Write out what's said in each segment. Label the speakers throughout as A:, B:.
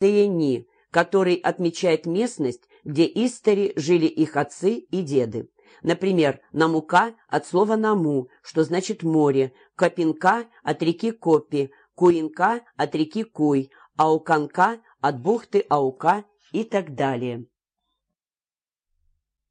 A: Тени, который отмечает местность, где истори жили их отцы и деды. Например, Намука от слова «наму», что значит «море», Копинка от реки Копи, Куинка от реки Куй, Ауканка от бухты Аука и так далее.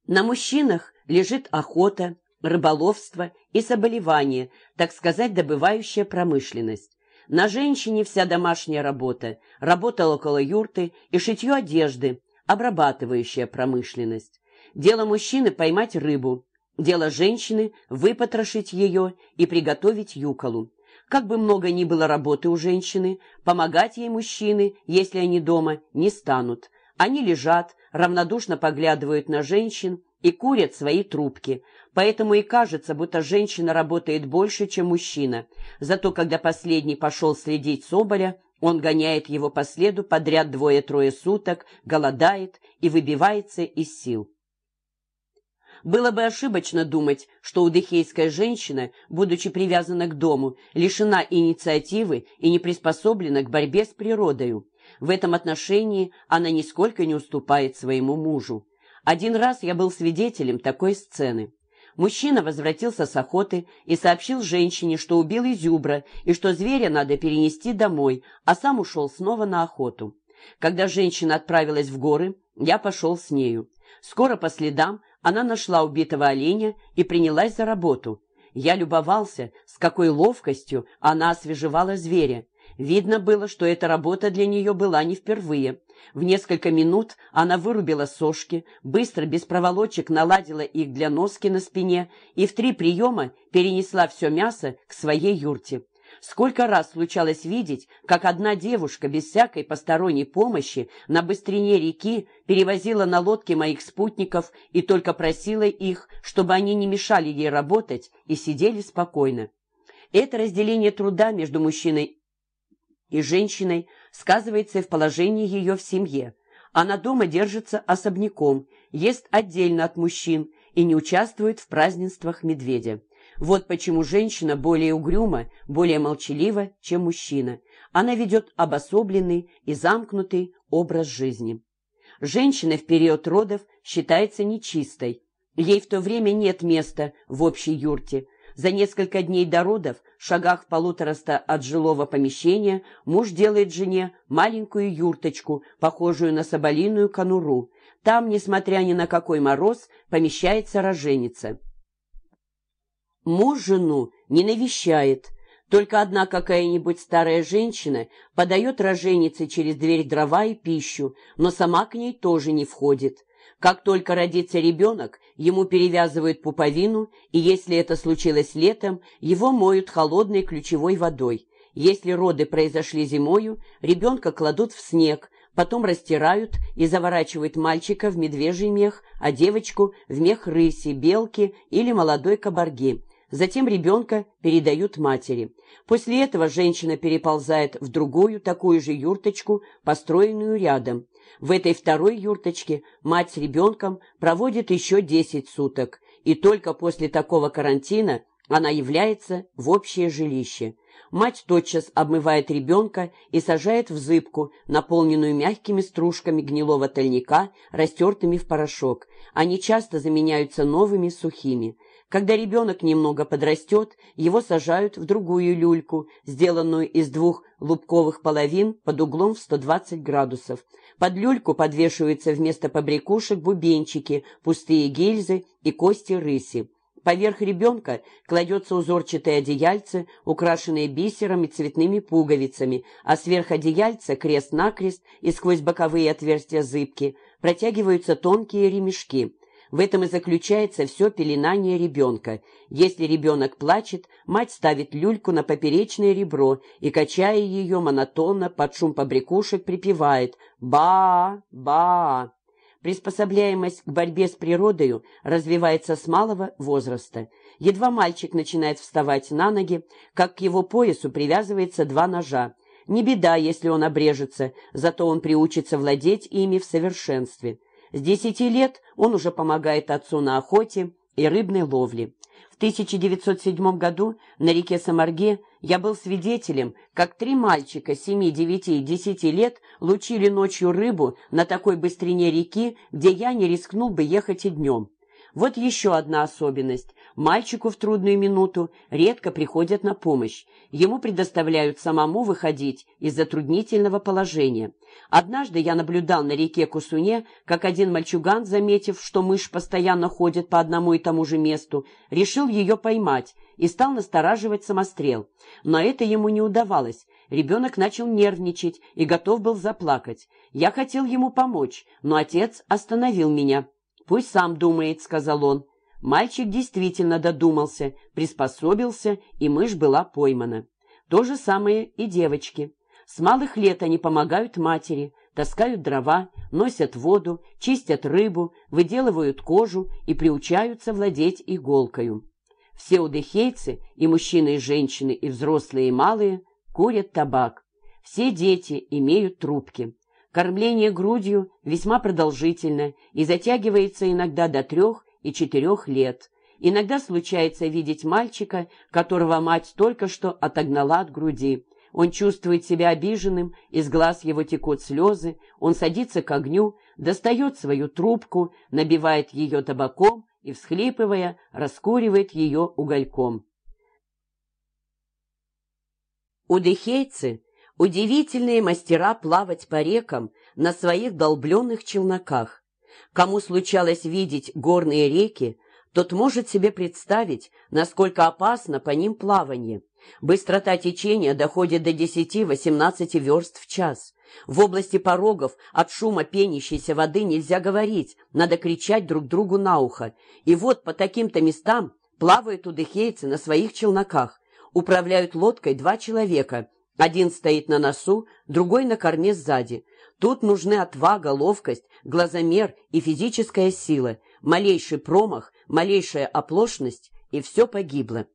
A: На мужчинах лежит охота, рыболовство и соболевание, так сказать, добывающая промышленность. На женщине вся домашняя работа, работа около юрты и шитье одежды, обрабатывающая промышленность. Дело мужчины – поймать рыбу, дело женщины – выпотрошить ее и приготовить юколу. Как бы много ни было работы у женщины, помогать ей мужчины, если они дома, не станут. Они лежат, равнодушно поглядывают на женщин и курят свои трубки. Поэтому и кажется, будто женщина работает больше, чем мужчина. Зато когда последний пошел следить Соболя, он гоняет его по следу подряд двое-трое суток, голодает и выбивается из сил. Было бы ошибочно думать, что удыхейская женщина, будучи привязана к дому, лишена инициативы и не приспособлена к борьбе с природою. В этом отношении она нисколько не уступает своему мужу. Один раз я был свидетелем такой сцены. Мужчина возвратился с охоты и сообщил женщине, что убил изюбра и что зверя надо перенести домой, а сам ушел снова на охоту. Когда женщина отправилась в горы, я пошел с нею. Скоро по следам она нашла убитого оленя и принялась за работу. Я любовался, с какой ловкостью она освежевала зверя. Видно было, что эта работа для нее была не впервые. В несколько минут она вырубила сошки, быстро, без проволочек, наладила их для носки на спине и в три приема перенесла все мясо к своей юрте. Сколько раз случалось видеть, как одна девушка без всякой посторонней помощи на быстрине реки перевозила на лодке моих спутников и только просила их, чтобы они не мешали ей работать и сидели спокойно. Это разделение труда между мужчиной и женщиной сказывается и в положении ее в семье. Она дома держится особняком, ест отдельно от мужчин и не участвует в празднествах медведя. Вот почему женщина более угрюма, более молчалива, чем мужчина. Она ведет обособленный и замкнутый образ жизни. Женщина в период родов считается нечистой. Ей в то время нет места в общей юрте – за несколько дней до родов, в шагах полутораста от жилого помещения, муж делает жене маленькую юрточку, похожую на соболиную конуру. Там, несмотря ни на какой мороз, помещается роженица. Муж жену не навещает, только одна какая-нибудь старая женщина подает роженице через дверь дрова и пищу, но сама к ней тоже не входит. Как только родится ребенок, ему перевязывают пуповину, и если это случилось летом, его моют холодной ключевой водой. Если роды произошли зимою, ребенка кладут в снег, потом растирают и заворачивают мальчика в медвежий мех, а девочку в мех рыси, белки или молодой кабарги. Затем ребенка передают матери. После этого женщина переползает в другую такую же юрточку, построенную рядом. В этой второй юрточке мать с ребенком проводит еще 10 суток, и только после такого карантина она является в общее жилище. Мать тотчас обмывает ребенка и сажает в зыбку, наполненную мягкими стружками гнилого тальника, растертыми в порошок. Они часто заменяются новыми сухими. Когда ребенок немного подрастет, его сажают в другую люльку, сделанную из двух лубковых половин под углом в 120 градусов. Под люльку подвешиваются вместо побрякушек бубенчики, пустые гильзы и кости рыси. Поверх ребенка кладется узорчатое одеяльце, украшенное бисером и цветными пуговицами, а сверх одеяльца крест-накрест и сквозь боковые отверстия зыбки протягиваются тонкие ремешки. В этом и заключается все пеленание ребенка. Если ребенок плачет, мать ставит люльку на поперечное ребро и, качая ее монотонно, под шум побрякушек припевает «Ба! Ба!». Приспособляемость к борьбе с природою развивается с малого возраста. Едва мальчик начинает вставать на ноги, как к его поясу привязывается два ножа. Не беда, если он обрежется, зато он приучится владеть ими в совершенстве. С десяти лет он уже помогает отцу на охоте и рыбной ловле. В 1907 году на реке Самарге я был свидетелем, как три мальчика 7, 9 и 10 лет лучили ночью рыбу на такой быстрине реки, где я не рискнул бы ехать и днем. Вот еще одна особенность. Мальчику в трудную минуту редко приходят на помощь. Ему предоставляют самому выходить из затруднительного положения. Однажды я наблюдал на реке Кусуне, как один мальчуган, заметив, что мышь постоянно ходит по одному и тому же месту, решил ее поймать и стал настораживать самострел. Но это ему не удавалось. Ребенок начал нервничать и готов был заплакать. Я хотел ему помочь, но отец остановил меня. «Пусть сам думает», — сказал он. Мальчик действительно додумался, приспособился, и мышь была поймана. То же самое и девочки. С малых лет они помогают матери, таскают дрова, носят воду, чистят рыбу, выделывают кожу и приучаются владеть иголкою. Все удыхейцы, и мужчины, и женщины, и взрослые, и малые, курят табак. Все дети имеют трубки. Кормление грудью весьма продолжительно и затягивается иногда до трех и четырех лет. Иногда случается видеть мальчика, которого мать только что отогнала от груди. Он чувствует себя обиженным, из глаз его текут слезы, он садится к огню, достает свою трубку, набивает ее табаком и, всхлипывая, раскуривает ее угольком. Удыхейцы Удивительные мастера плавать по рекам на своих долбленных челноках. Кому случалось видеть горные реки, тот может себе представить, насколько опасно по ним плавание. Быстрота течения доходит до 10-18 верст в час. В области порогов от шума пенящейся воды нельзя говорить, надо кричать друг другу на ухо. И вот по таким-то местам плавают удыхейцы на своих челноках. Управляют лодкой два человека – один стоит на носу, другой на корме сзади. Тут нужны отвага, ловкость, глазомер и физическая сила. Малейший промах, малейшая оплошность, и все погибло.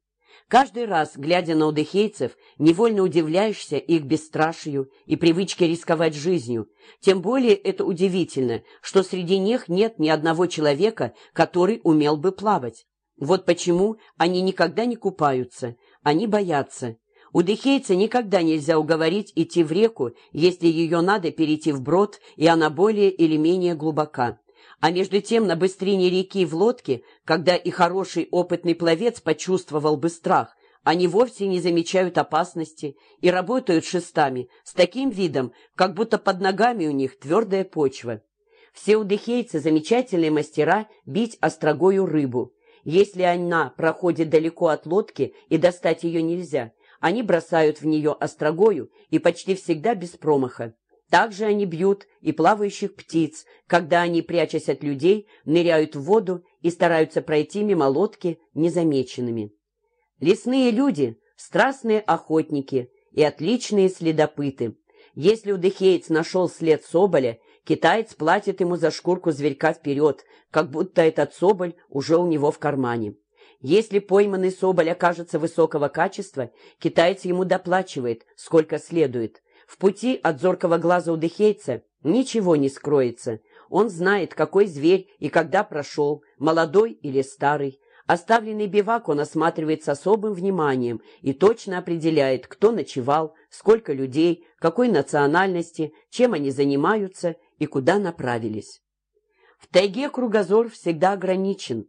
A: Каждый раз, глядя на удыхейцев, невольно удивляешься их бесстрашию и привычке рисковать жизнью. Тем более это удивительно, что среди них нет ни одного человека, который умел бы плавать. Вот почему они никогда не купаются, они боятся. Удыхейца никогда нельзя уговорить идти в реку, если ее надо перейти вброд, и она более или менее глубока. А между тем на быстрине реки в лодке, когда и хороший опытный пловец почувствовал бы страх, они вовсе не замечают опасности и работают шестами с таким видом, как будто под ногами у них твердая почва. Все удыхейцы замечательные мастера бить острогою рыбу. Если она проходит далеко от лодки и достать ее нельзя – они бросают в нее острогою и почти всегда без промаха. Также они бьют и плавающих птиц, когда они, прячась от людей, ныряют в воду и стараются пройти мимо лодки незамеченными. Лесные люди – страстные охотники и отличные следопыты. Если удыхеец нашел след соболя, китаец платит ему за шкурку зверька вперед, как будто этот соболь уже у него в кармане. Если пойманный соболь окажется высокого качества, китаец ему доплачивает, сколько следует. В пути от зоркого глаза у дыхейца ничего не скроется. Он знает, какой зверь и когда прошел, молодой или старый. Оставленный бивак он осматривает с особым вниманием и точно определяет, кто ночевал, сколько людей, какой национальности, чем они занимаются и куда направились. В тайге кругозор всегда ограничен.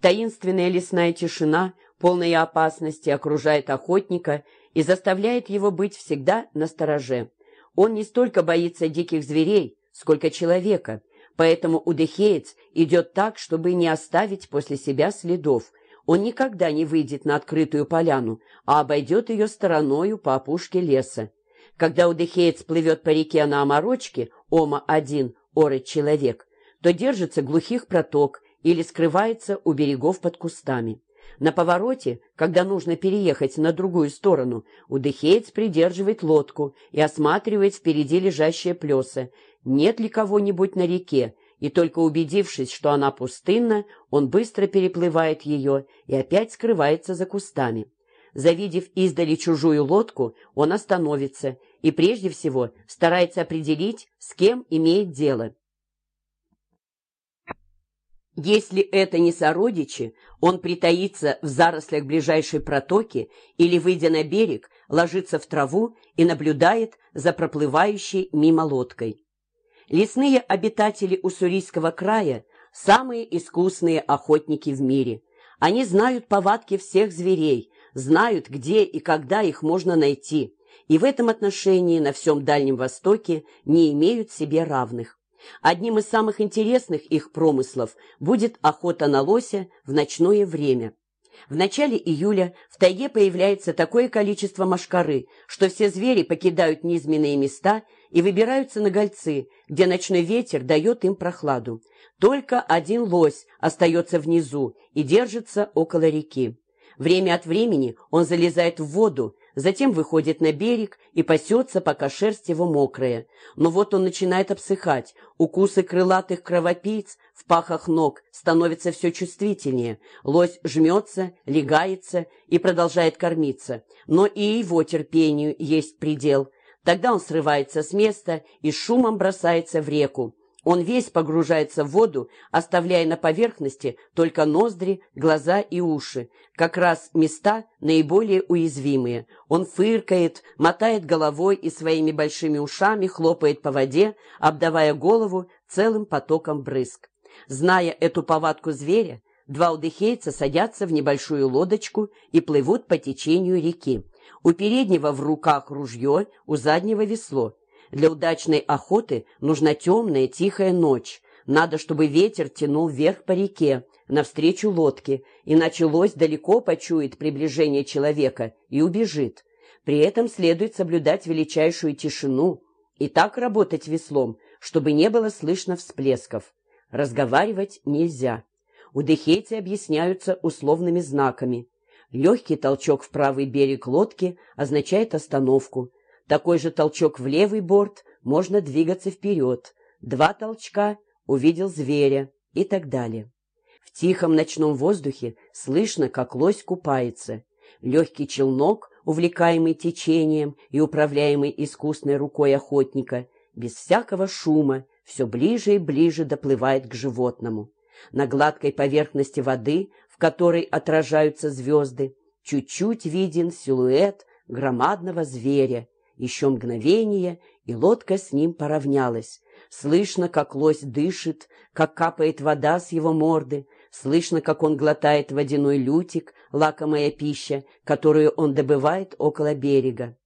A: Таинственная лесная тишина, полная опасности, окружает охотника и заставляет его быть всегда на стороже. Он не столько боится диких зверей, сколько человека, поэтому удыхеец идет так, чтобы не оставить после себя следов. Он никогда не выйдет на открытую поляну, а обойдет ее стороною по опушке леса. Когда удыхеец плывет по реке на оморочке, ома-1, орет-человек, то держится глухих проток или скрывается у берегов под кустами. На повороте, когда нужно переехать на другую сторону, удыхеец придерживает лодку и осматривает впереди лежащие плеса, нет ли кого-нибудь на реке, и только убедившись, что она пустынна, он быстро переплывает ее и опять скрывается за кустами. Завидев издали чужую лодку, он остановится и прежде всего старается определить, с кем имеет дело. Если это не сородичи, он притаится в зарослях ближайшей протоки или, выйдя на берег, ложится в траву и наблюдает за проплывающей мимо лодкой. Лесные обитатели Уссурийского края – самые искусные охотники в мире. Они знают повадки всех зверей, знают, где и когда их можно найти, и в этом отношении на всем Дальнем Востоке не имеют себе равных. Одним из самых интересных их промыслов будет охота на лося в ночное время. В начале июля в тайге появляется такое количество мошкары, что все звери покидают низменные места и выбираются на гольцы, где ночной ветер дает им прохладу. Только один лось остается внизу и держится около реки. Время от времени он залезает в воду, затем выходит на берег и пасется, пока шерсть его мокрая. Но вот он начинает обсыхать, укусы крылатых кровопийц в пахах ног становятся все чувствительнее, лось жмется, легается и продолжает кормиться. Но и его терпению есть предел. Тогда он срывается с места и шумом бросается в реку. Он весь погружается в воду, оставляя на поверхности только ноздри, глаза и уши, как раз места наиболее уязвимые. Он фыркает, мотает головой и своими большими ушами хлопает по воде, обдавая голову целым потоком брызг. Зная эту повадку зверя, два удыхейца садятся в небольшую лодочку и плывут по течению реки. У переднего в руках ружье, у заднего весло. Для удачной охоты нужна темная тихая ночь. Надо, чтобы ветер тянул вверх по реке, навстречу лодке, иначе лось далеко почует приближение человека и убежит. При этом следует соблюдать величайшую тишину и так работать веслом, чтобы не было слышно всплесков. Разговаривать нельзя. Удыхейцы объясняются условными знаками. Легкий толчок в правый берег лодки означает остановку. Такой же толчок в левый борт, можно двигаться вперед. Два толчка — увидел зверя и так далее. В тихом ночном воздухе слышно, как лось купается. Легкий челнок, увлекаемый течением и управляемый искусной рукой охотника, без всякого шума, все ближе и ближе доплывает к животному. На гладкой поверхности воды, в которой отражаются звезды, чуть-чуть виден силуэт громадного зверя, еще мгновение, и лодка с ним поравнялась. Слышно, как лось дышит, как капает вода с его морды, слышно, как он глотает водяной лютик, лакомая пища, которую он добывает около берега.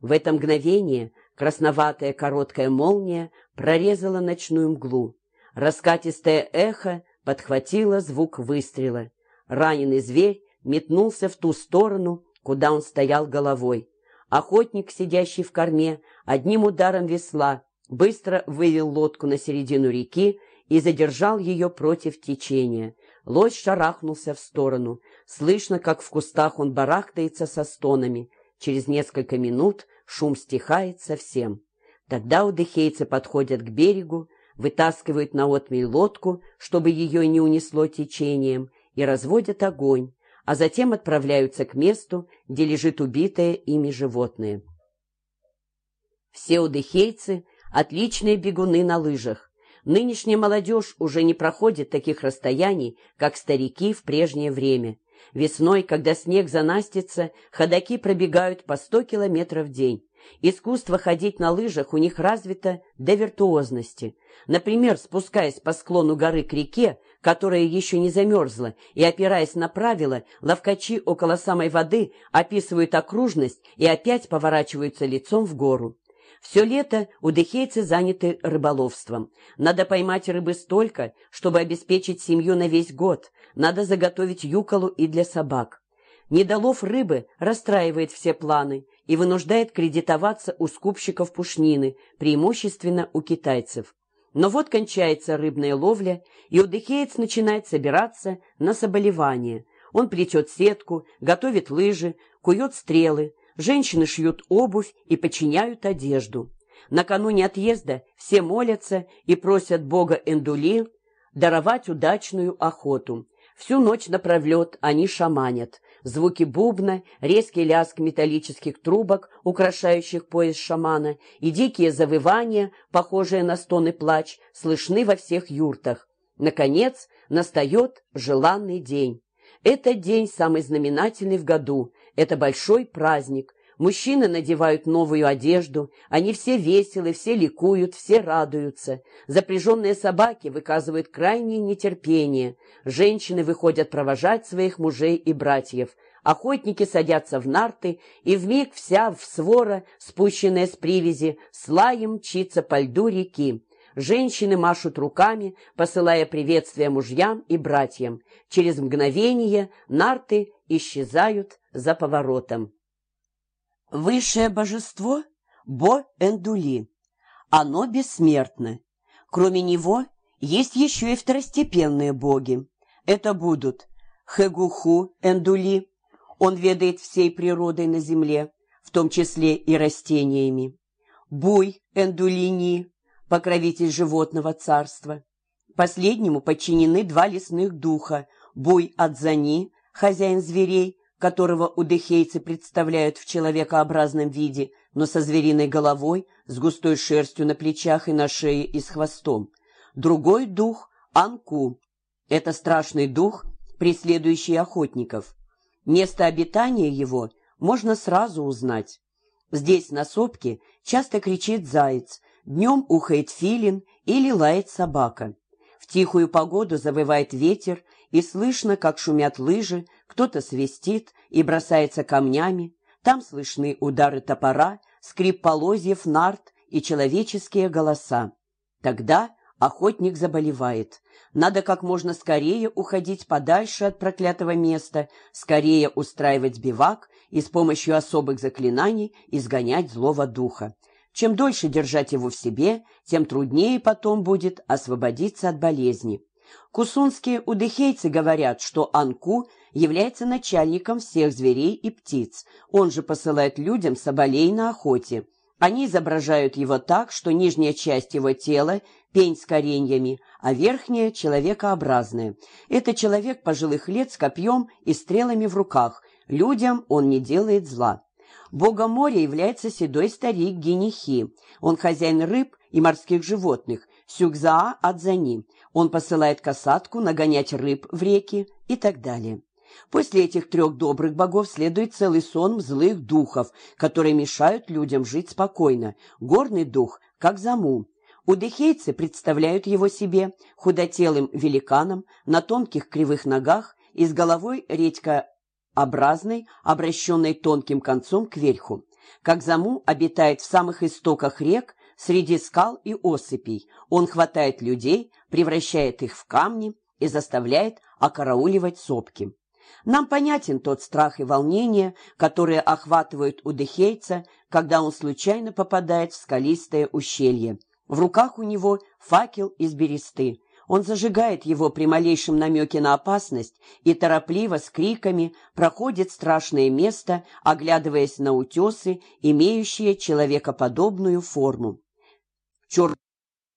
A: В это мгновение красноватая короткая молния прорезала ночную мглу. Раскатистое эхо подхватило звук выстрела. Раненый зверь метнулся в ту сторону, куда он стоял головой. Охотник, сидящий в корме, одним ударом весла быстро вывел лодку на середину реки и задержал ее против течения. Лось шарахнулся в сторону. Слышно, как в кустах он барахтается со стонами. Через несколько минут шум стихает совсем. Тогда удыхейцы подходят к берегу, вытаскивают на отмель лодку, чтобы ее не унесло течением, и разводят огонь, а затем отправляются к месту, где лежит убитое ими животное. Все удыхейцы — отличные бегуны на лыжах. Нынешняя молодежь уже не проходит таких расстояний, как старики в прежнее время. Весной, когда снег занастится, ходаки пробегают по сто километров в день. Искусство ходить на лыжах у них развито до виртуозности. Например, спускаясь по склону горы к реке, которая еще не замерзла, и опираясь на правила, ловкачи около самой воды описывают окружность и опять поворачиваются лицом в гору. Все лето удыхейцы заняты рыболовством. Надо поймать рыбы столько, чтобы обеспечить семью на весь год. Надо заготовить юколу и для собак. Недолов рыбы расстраивает все планы и вынуждает кредитоваться у скупщиков пушнины, преимущественно у китайцев. Но вот кончается рыбная ловля, и удыхеец начинает собираться на соболевание. Он плетет сетку, готовит лыжи, кует стрелы, женщины шьют обувь и подчиняют одежду. Накануне отъезда все молятся и просят бога Эндули даровать удачную охоту. Всю ночь напролет они шаманят. Звуки бубна, резкий лязг металлических трубок, украшающих пояс шамана, и дикие завывания, похожие на стоны плач, слышны во всех юртах. Наконец, настает желанный день. Этот день самый знаменательный в году. Это большой праздник. Мужчины надевают новую одежду, они все веселы, все ликуют, все радуются. Запряженные собаки выказывают крайнее нетерпение. Женщины выходят провожать своих мужей и братьев. Охотники садятся в нарты, и вмиг вся в свора, спущенная с привязи, с лаем мчится по льду реки. Женщины машут руками, посылая приветствия мужьям и братьям. Через мгновение нарты исчезают за поворотом. Высшее божество — Бо-Эндули. Оно бессмертно. Кроме него есть еще и второстепенные боги. Это будут Хегуху-Эндули, он ведает всей природой на земле, в том числе и растениями. Буй-Эндулини, покровитель животного царства. Последнему подчинены два лесных духа – Буй-Адзани, хозяин зверей, которого удыхейцы представляют в человекообразном виде, но со звериной головой, с густой шерстью на плечах и на шее и с хвостом. Другой дух – Анку. Это страшный дух, преследующий охотников. Место обитания его можно сразу узнать. Здесь, на сопке, часто кричит заяц, днем ухает филин или лает собака. В тихую погоду завывает ветер, и слышно, как шумят лыжи, кто-то свистит и бросается камнями. Там слышны удары топора, скрип полозьев, нарт и человеческие голоса. Тогда охотник заболевает. Надо как можно скорее уходить подальше от проклятого места, скорее устраивать бивак и с помощью особых заклинаний изгонять злого духа. Чем дольше держать его в себе, тем труднее потом будет освободиться от болезни. Кусунские удыхейцы говорят, что Анку является начальником всех зверей и птиц. Он же посылает людям соболей на охоте. Они изображают его так, что нижняя часть его тела – пень с кореньями, а верхняя – человекообразная. Это человек пожилых лет с копьем и стрелами в руках. Людям он не делает зла. Богом моря является седой старик Генихи. Он хозяин рыб и морских животных. Сюкзаа Адзани. Он посылает касатку нагонять рыб в реки и так далее. После этих трех добрых богов следует целый сон злых духов, которые мешают людям жить спокойно. Горный дух, как заму. Удыхейцы представляют его себе худотелым великаном на тонких кривых ногах и с головой редькообразной, обращенной тонким концом кверху. Как заму обитает в самых истоках рек, среди скал и осыпей. Он хватает людей, превращает их в камни и заставляет окарауливать сопки. Нам понятен тот страх и волнение, которые охватывают удыхейца, когда он случайно попадает в скалистое ущелье. В руках у него факел из бересты. Он зажигает его при малейшем намеке на опасность и торопливо с криками проходит страшное место, оглядываясь на утесы, имеющие человекоподобную форму. Черт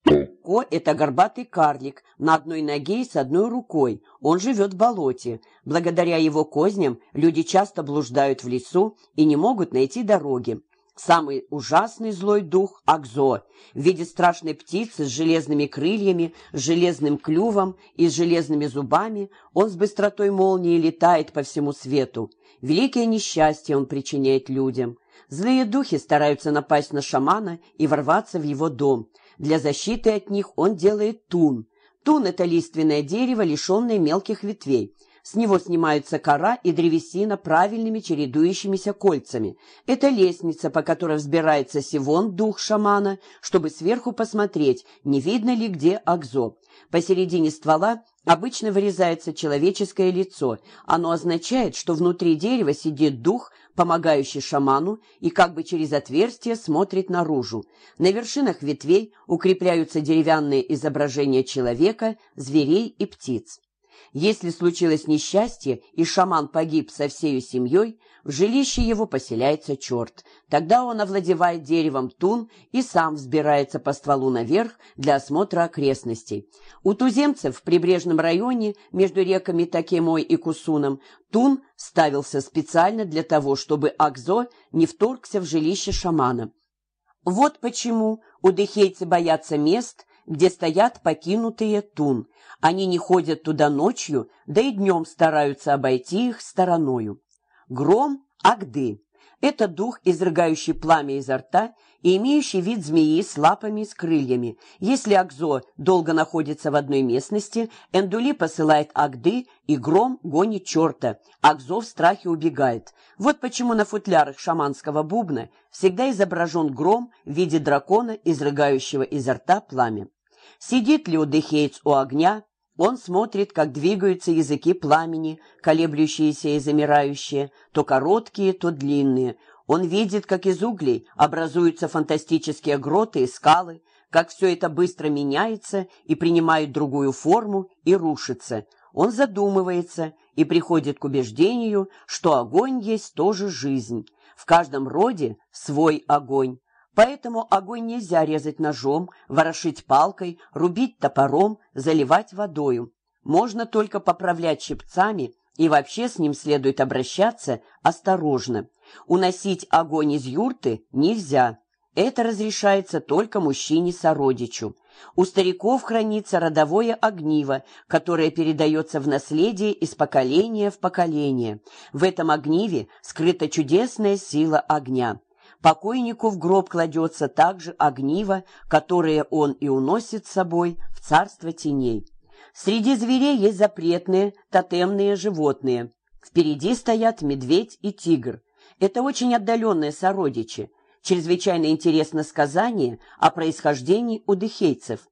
A: Ко – это горбатый карлик, на одной ноге и с одной рукой. Он живет в болоте. Благодаря его козням люди часто блуждают в лесу и не могут найти дороги. Самый ужасный злой дух – Акзо, в виде страшной птицы с железными крыльями, с железным клювом и с железными зубами, он с быстротой молнии летает по всему свету. Великое несчастье он причиняет людям. Злые духи стараются напасть на шамана и ворваться в его дом – для защиты от них он делает тун. Тун – это лиственное дерево, лишенное мелких ветвей. С него снимаются кора и древесина правильными чередующимися кольцами. Это лестница, по которой взбирается Сивон, дух шамана, чтобы сверху посмотреть, не видно ли где Акзо. Посередине ствола обычно вырезается человеческое лицо. Оно означает, что внутри дерева сидит дух, помогающий шаману, и как бы через отверстие смотрит наружу. На вершинах ветвей укрепляются деревянные изображения человека, зверей и птиц. Если случилось несчастье, и шаман погиб со всей семьей, в жилище его поселяется черт. Тогда он овладевает деревом тун и сам взбирается по стволу наверх для осмотра окрестностей. У туземцев в прибрежном районе между реками Такемой и Кусуном тун ставился специально для того, чтобы Акзо не вторгся в жилище шамана. Вот почему удыхейцы боятся мест, где стоят покинутые тун. Они не ходят туда ночью, да и днем стараются обойти их стороною. Гром – Агды. Это дух, изрыгающий пламя изо рта и имеющий вид змеи с лапами и с крыльями. Если Акзо долго находится в одной местности, Эндули посылает Агды, и гром гонит черта. Акзо в страхе убегает. Вот почему на футлярах шаманского бубна всегда изображен гром в виде дракона, изрыгающего изо рта пламя. Сидит ли Удыхейц у огня, он смотрит, как двигаются языки пламени, колеблющиеся и замирающие, то короткие, то длинные. Он видит, как из углей образуются фантастические гроты и скалы, как все это быстро меняется и принимает другую форму и рушится. Он задумывается и приходит к убеждению, что огонь есть тоже жизнь. В каждом роде свой огонь. Поэтому огонь нельзя резать ножом, ворошить палкой, рубить топором, заливать водою. Можно только поправлять щипцами, и вообще с ним следует обращаться осторожно. Уносить огонь из юрты нельзя. Это разрешается только мужчине-сородичу. У стариков хранится родовое огниво, которое передается в наследие из поколения в поколение. В этом огниве скрыта чудесная сила огня. Покойнику в гроб кладется также огниво, которое он и уносит с собой в царство теней. Среди зверей есть запретные, тотемные животные. Впереди стоят медведь и тигр. Это очень отдаленные сородичи. Чрезвычайно интересно сказание о происхождении удыхейцев.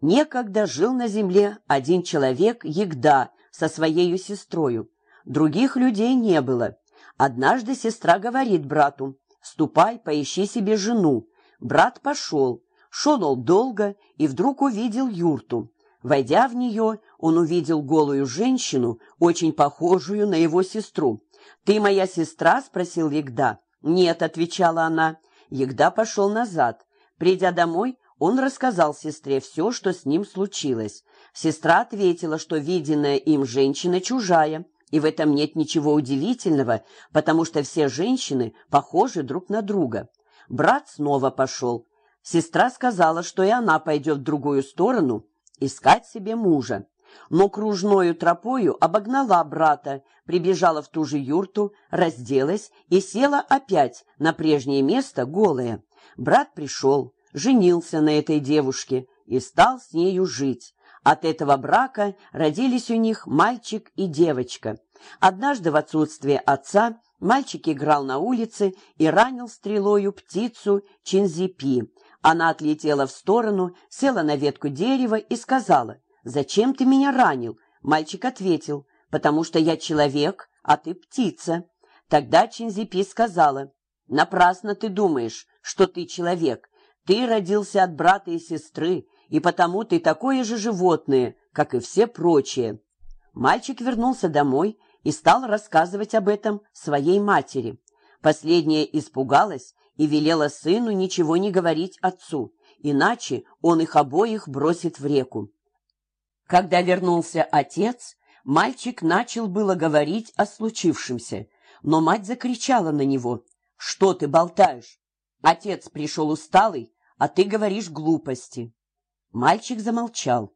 A: Некогда жил на земле один человек, Егда, со своей сестрою. Других людей не было. Однажды сестра говорит брату, «Ступай, поищи себе жену». Брат пошел. Шел он долго и вдруг увидел юрту. Войдя в нее, он увидел голую женщину, очень похожую на его сестру. «Ты моя сестра?» — спросил Егда. «Нет», — отвечала она. Егда пошел назад. Придя домой, он рассказал сестре все, что с ним случилось. Сестра ответила, что виденная им женщина чужая, и в этом нет ничего удивительного, потому что все женщины похожи друг на друга. Брат снова пошел. Сестра сказала, что и она пойдет в другую сторону искать себе мужа. Но кружною тропою обогнала брата, прибежала в ту же юрту, разделась и села опять на прежнее место голая. Брат пришел, женился на этой девушке и стал с нею жить. От этого брака родились у них мальчик и девочка. Однажды в отсутствие отца мальчик играл на улице и ранил стрелою птицу Чинзипи. Она отлетела в сторону, села на ветку дерева и сказала, «Зачем ты меня ранил?» Мальчик ответил, «Потому что я человек, а ты птица». Тогда Чинзипи сказала, «Напрасно ты думаешь, что ты человек. Ты родился от брата и сестры, и потому ты такое же животное, как и все прочие». Мальчик вернулся домой и стал рассказывать об этом своей матери. Последняя испугалась и велела сыну ничего не говорить отцу, иначе он их обоих бросит в реку. Когда вернулся отец, мальчик начал было говорить о случившемся, но мать закричала на него. «Что ты болтаешь? Отец пришел усталый, а ты говоришь глупости». Мальчик замолчал.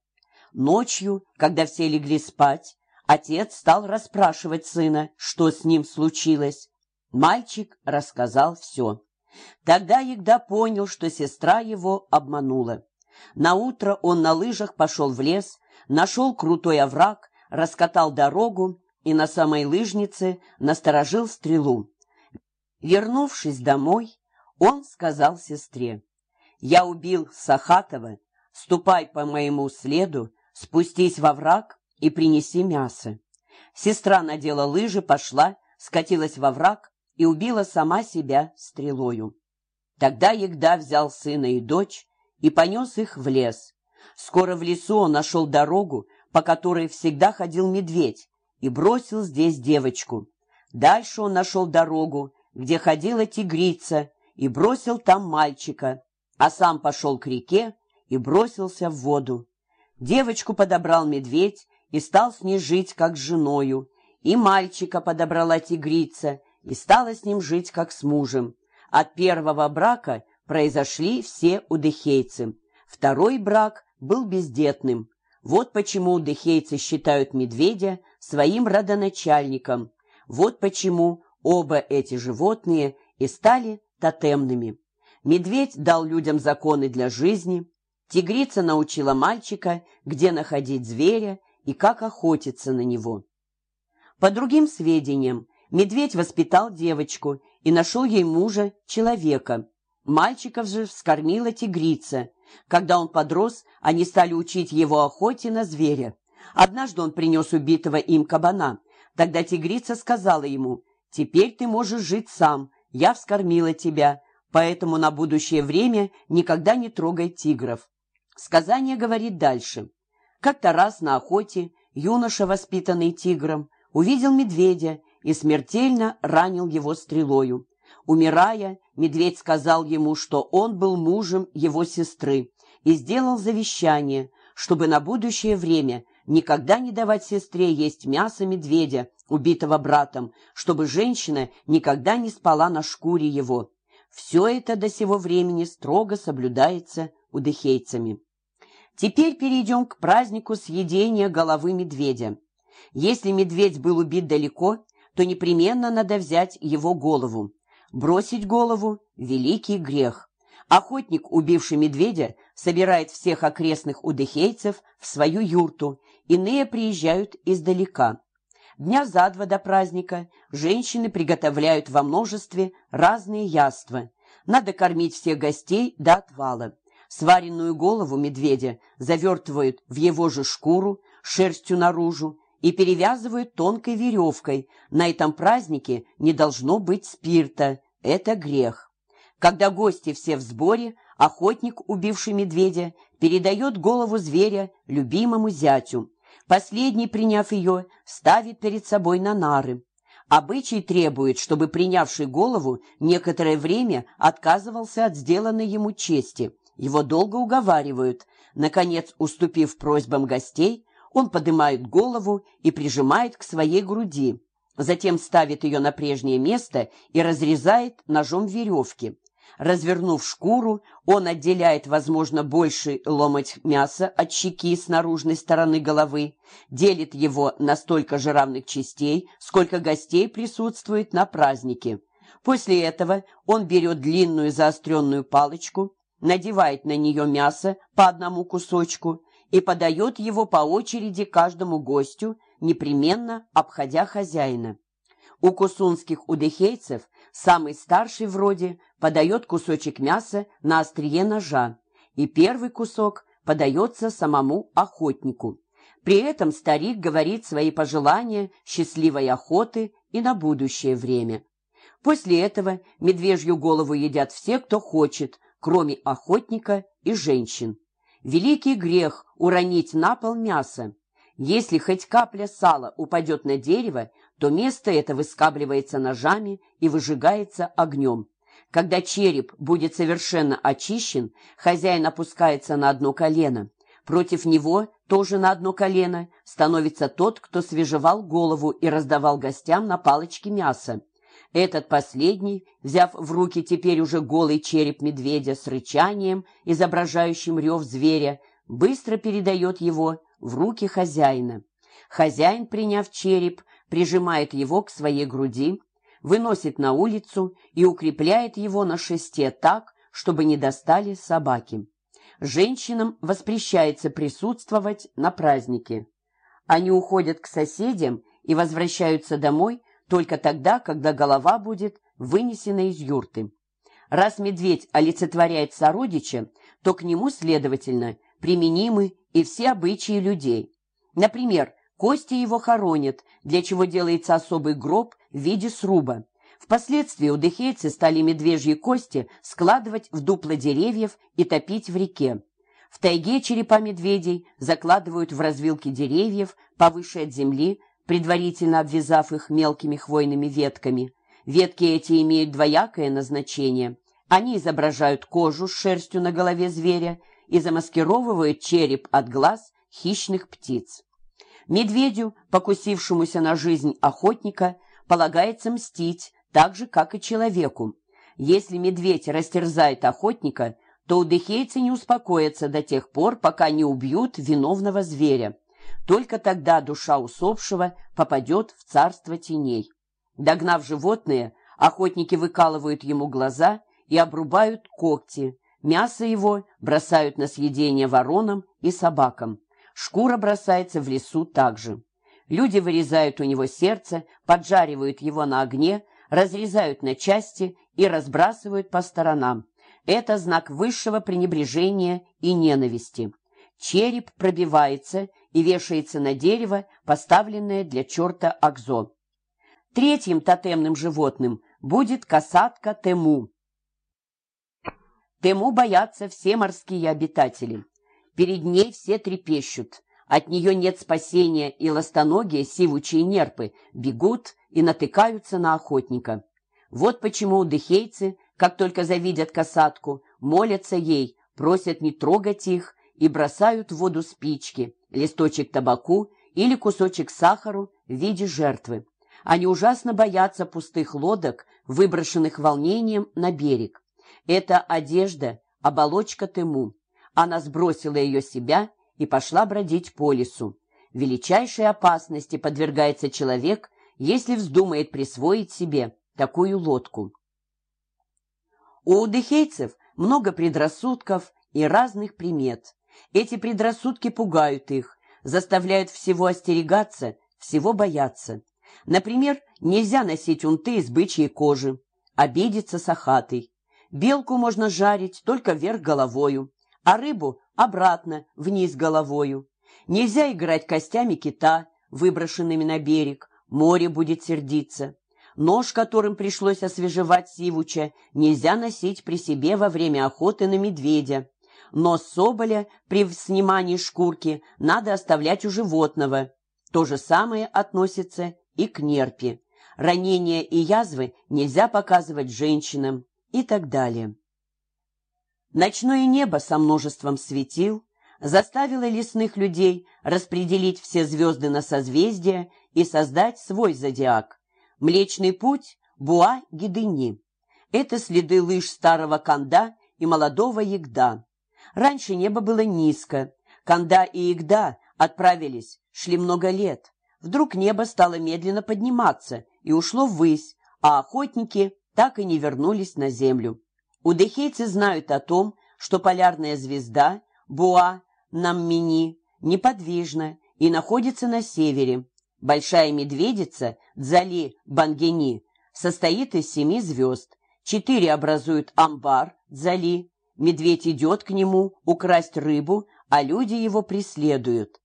A: Ночью, когда все легли спать, отец стал расспрашивать сына, что с ним случилось. Мальчик рассказал все. Тогда Егда понял, что сестра его обманула. Наутро он на лыжах пошел в лес, нашел крутой овраг, раскатал дорогу и на самой лыжнице насторожил стрелу. Вернувшись домой, он сказал сестре, «Я убил Сахатова Ступай по моему следу, спустись во враг и принеси мясо. Сестра надела лыжи, пошла, скатилась во враг и убила сама себя стрелою. Тогда Егда взял сына и дочь и понес их в лес. Скоро в лесу он нашел дорогу, по которой всегда ходил медведь, и бросил здесь девочку. Дальше он нашел дорогу, где ходила тигрица, и бросил там мальчика, а сам пошел к реке и бросился в воду. Девочку подобрал медведь и стал с ней жить, как с женою, и мальчика подобрала тигрица и стала с ним жить, как с мужем. От первого брака произошли все удыхейцы. Второй брак был бездетным. Вот почему дыхейцы считают медведя своим родоначальником. Вот почему оба эти животные и стали тотемными. Медведь дал людям законы для жизни, тигрица научила мальчика, где находить зверя и как охотиться на него. По другим сведениям, медведь воспитал девочку и нашел ей мужа, человека. Мальчиков же вскормила тигрица. Когда он подрос, они стали учить его охоте на зверя. Однажды он принес убитого им кабана. Тогда тигрица сказала ему, «Теперь ты можешь жить сам, я вскормила тебя, поэтому на будущее время никогда не трогай тигров». Сказание говорит дальше. Как-то раз на охоте юноша, воспитанный тигром, увидел медведя и смертельно ранил его стрелою. Умирая, медведь сказал ему, что он был мужем его сестры, и сделал завещание, чтобы на будущее время никогда не давать сестре есть мясо медведя, убитого братом, чтобы женщина никогда не спала на шкуре его. Все это до сего времени строго соблюдается удыхейцами. Теперь перейдем к празднику съедения головы медведя. Если медведь был убит далеко, то непременно надо взять его голову. Бросить голову – великий грех. Охотник, убивший медведя, собирает всех окрестных удыхейцев в свою юрту, иные приезжают издалека. Дня за два до праздника женщины приготовляют во множестве разные яства. Надо кормить всех гостей до отвала. Сваренную голову медведя завертывают в его же шкуру, шерстью наружу, и перевязывают тонкой веревкой. На этом празднике не должно быть спирта. Это грех. Когда гости все в сборе, охотник, убивший медведя, передает голову зверя любимому зятю. Последний, приняв ее, ставит перед собой на нары. Обычай требует, чтобы принявший голову некоторое время отказывался от сделанной ему чести. Его долго уговаривают. Наконец, уступив просьбам гостей, он поднимает голову и прижимает к своей груди. Затем ставит ее на прежнее место и разрезает ножом веревки. Развернув шкуру, он отделяет, возможно, больший ломоть мяса от щеки с наружной стороны головы, делит его на столько же равных частей, сколько гостей присутствует на празднике. После этого он берет длинную заостренную палочку, надевает на нее мясо по одному кусочку и подает его по очереди каждому гостю, непременно обходя хозяина. У кусунских удыхейцев самый старший вроде подает кусочек мяса на острие ножа, и первый кусок подается самому охотнику. При этом старик говорит свои пожелания счастливой охоты и на будущее время. После этого медвежью голову едят все, кто хочет, кроме охотника и женщин. Великий грех уронить на пол мясо. Если хоть капля сала упадет на дерево, то место это выскабливается ножами и выжигается огнем. Когда череп будет совершенно очищен, хозяин опускается на одно колено. Против него, тоже на одно колено, становится тот, кто свежевал голову и раздавал гостям на палочке мяса. Этот последний, взяв в руки теперь уже голый череп медведя с рычанием, изображающим рев зверя, быстро передает его в руки хозяина. Хозяин, приняв череп, прижимает его к своей груди, выносит на улицу и укрепляет его на шесте так, чтобы не достали собаки. Женщинам воспрещается присутствовать на празднике. Они уходят к соседям и возвращаются домой только тогда, когда голова будет вынесена из юрты. Раз медведь олицетворяет сородича, то к нему, следовательно, применимы и все обычаи людей. Например, кости его хоронят, для чего делается особый гроб в виде сруба. Впоследствии удыхейцы стали медвежьи кости складывать в дупла деревьев и топить в реке. В тайге черепа медведей закладывают в развилки деревьев повыше от земли, предварительно обвязав их мелкими хвойными ветками. Ветки эти имеют двоякое назначение. Они изображают кожу с шерстью на голове зверя и замаскировывают череп от глаз хищных птиц. Медведю, покусившемуся на жизнь охотника, полагается мстить, так же, как и человеку. Если медведь растерзает охотника, то удыхейцы не успокоятся до тех пор, пока не убьют виновного зверя. Только тогда душа усопшего попадет в царство теней. Догнав животное, охотники выкалывают ему глаза и обрубают когти. Мясо его бросают на съедение воронам и собакам. Шкура бросается в лесу также. Люди вырезают у него сердце, поджаривают его на огне, разрезают на части и разбрасывают по сторонам. Это знак высшего пренебрежения и ненависти. Череп пробивается и вешается на дерево, поставленное для черта Акзо. Третьим тотемным животным будет касатка Тему. Тему боятся все морские обитатели. Перед ней все трепещут. От нее нет спасения, и ластоногие сивучие нерпы бегут и натыкаются на охотника. Вот почему удыхейцы, как только завидят касатку, молятся ей, просят не трогать их и бросают в воду спички, листочек табаку или кусочек сахару в виде жертвы. Они ужасно боятся пустых лодок, выброшенных волнением на берег. Это одежда, оболочка Тыму. Она сбросила ее себя и пошла бродить по лесу. Величайшей опасности подвергается человек, если вздумает присвоить себе такую лодку. У удыхейцев много предрассудков и разных примет. Эти предрассудки пугают их, заставляют всего остерегаться, всего бояться. Например, нельзя носить унты из бычьей кожи, обидеться сахатой. Белку можно жарить только вверх головою, а рыбу обратно, вниз головою. Нельзя играть костями кита, выброшенными на берег, море будет сердиться. Нож, которым пришлось освежевать Сивуча, нельзя носить при себе во время охоты на медведя. Нос соболя при снимании шкурки надо оставлять у животного. То же самое относится и к нерпе. Ранения и язвы нельзя показывать женщинам и так далее. Ночное небо со множеством светил заставило лесных людей распределить все звезды на созвездия и создать свой зодиак. Млечный путь – Буа-Гидыни. Это следы лыж старого Канда и молодого Ягда. Раньше небо было низко. Канда и Ягда отправились, шли много лет. Вдруг небо стало медленно подниматься и ушло ввысь, а охотники так и не вернулись на землю. Удыхейцы знают о том, что полярная звезда Буа Наммини неподвижна и находится на севере. Большая медведица Дзали Бангени состоит из семи звезд. Четыре образуют амбар Дзали. Медведь идет к нему украсть рыбу, а люди его преследуют.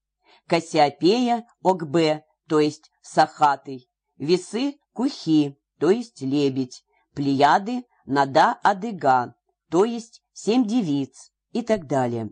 A: Кассиопея Огбе то есть сахатый, весы – кухи, то есть лебедь, плеяды – нада-адыга, то есть семь девиц и так далее.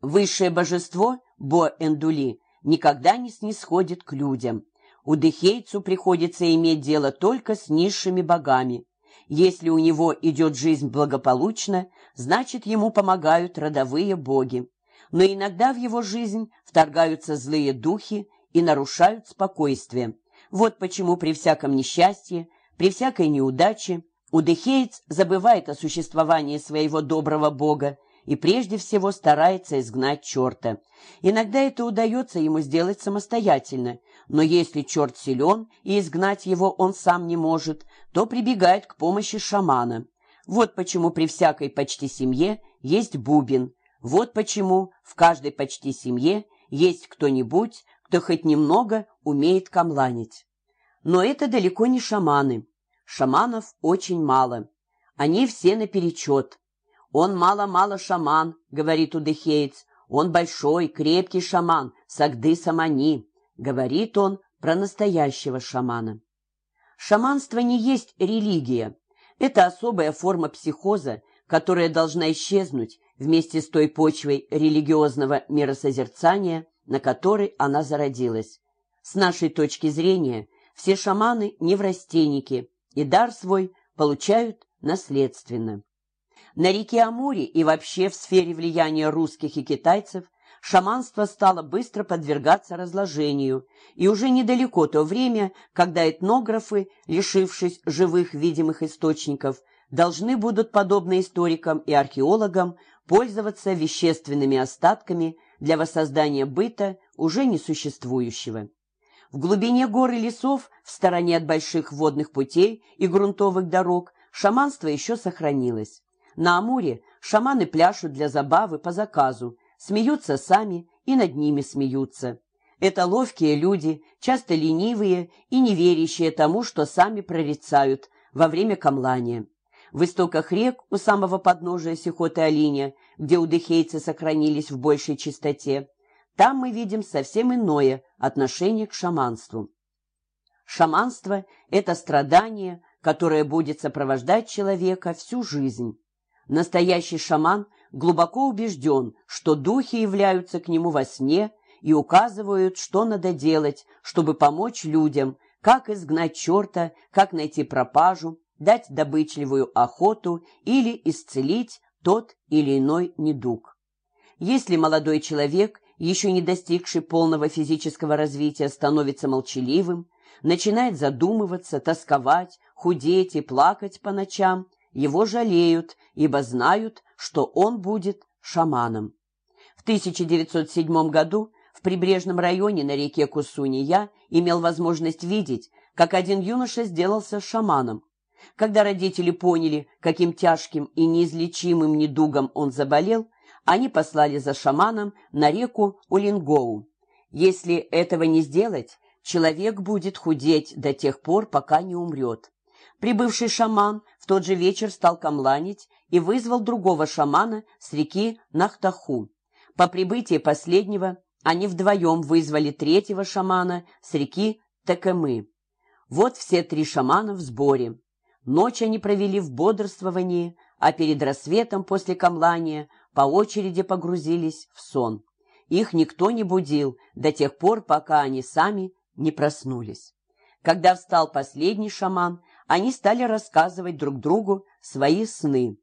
A: Высшее божество – Бо-Эндули – никогда не снисходит к людям. Удыхейцу приходится иметь дело только с низшими богами. Если у него идет жизнь благополучно, значит, ему помогают родовые боги. Но иногда в его жизнь вторгаются злые духи и нарушают спокойствие. Вот почему при всяком несчастье, при всякой неудаче Удыхеец забывает о существовании своего доброго бога и прежде всего старается изгнать черта. Иногда это удается ему сделать самостоятельно, но если черт силен и изгнать его он сам не может, то прибегает к помощи шамана. Вот почему при всякой почти семье есть бубен. Вот почему в каждой почти семье есть кто-нибудь, кто хоть немного умеет камланить. Но это далеко не шаманы. Шаманов очень мало. Они все наперечет. «Он мало-мало шаман», — говорит Удыхеец. «Он большой, крепкий шаман, Сагды-Самани», — говорит он про настоящего шамана. Шаманство не есть религия. Это особая форма психоза, которая должна исчезнуть вместе с той почвой религиозного миросозерцания, на которой она зародилась. С нашей точки зрения, все шаманы не неврастенники и дар свой получают наследственно. На реке Амуре и вообще в сфере влияния русских и китайцев шаманство стало быстро подвергаться разложению, и уже недалеко то время, когда этнографы, лишившись живых видимых источников, должны будут, подобно историкам и археологам, пользоваться вещественными остатками для воссоздания быта, уже несуществующего. В глубине гор и лесов, в стороне от больших водных путей и грунтовых дорог, шаманство еще сохранилось. На Амуре шаманы пляшут для забавы по заказу, смеются сами и над ними смеются. Это ловкие люди, часто ленивые и не верящие тому, что сами прорицают во время камлания. В истоках рек у самого подножия Сихоты-Алиня, где удыхейцы сохранились в большей чистоте, там мы видим совсем иное отношение к шаманству. Шаманство – это страдание, которое будет сопровождать человека всю жизнь. Настоящий шаман глубоко убежден, что духи являются к нему во сне и указывают, что надо делать, чтобы помочь людям, как изгнать черта, как найти пропажу, дать добычливую охоту или исцелить тот или иной недуг. Если молодой человек, еще не достигший полного физического развития, становится молчаливым, начинает задумываться, тосковать, худеть и плакать по ночам, его жалеют, ибо знают, что он будет шаманом. В 1907 году в прибрежном районе на реке Кусуни я имел возможность видеть, как один юноша сделался шаманом. Когда родители поняли, каким тяжким и неизлечимым недугом он заболел, они послали за шаманом на реку Улингоу. Если этого не сделать, человек будет худеть до тех пор, пока не умрет. Прибывший шаман в тот же вечер стал камланить и вызвал другого шамана с реки Нахтаху. По прибытии последнего они вдвоем вызвали третьего шамана с реки Текемы. Вот все три шамана в сборе. Ночь они провели в бодрствовании, а перед рассветом после камлания по очереди погрузились в сон. Их никто не будил до тех пор, пока они сами не проснулись. Когда встал последний шаман, они стали рассказывать друг другу свои сны.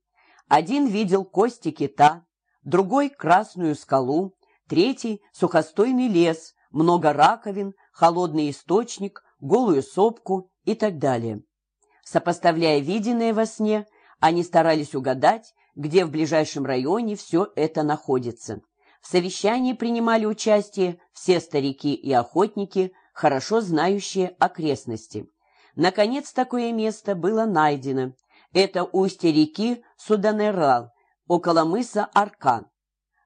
A: Один видел кости кита, другой — красную скалу, третий — сухостойный лес, много раковин, холодный источник, голую сопку и так далее. Сопоставляя виденное во сне, они старались угадать, где в ближайшем районе все это находится. В совещании принимали участие все старики и охотники, хорошо знающие окрестности. Наконец, такое место было найдено. Это устье реки Суданерал, около мыса Аркан.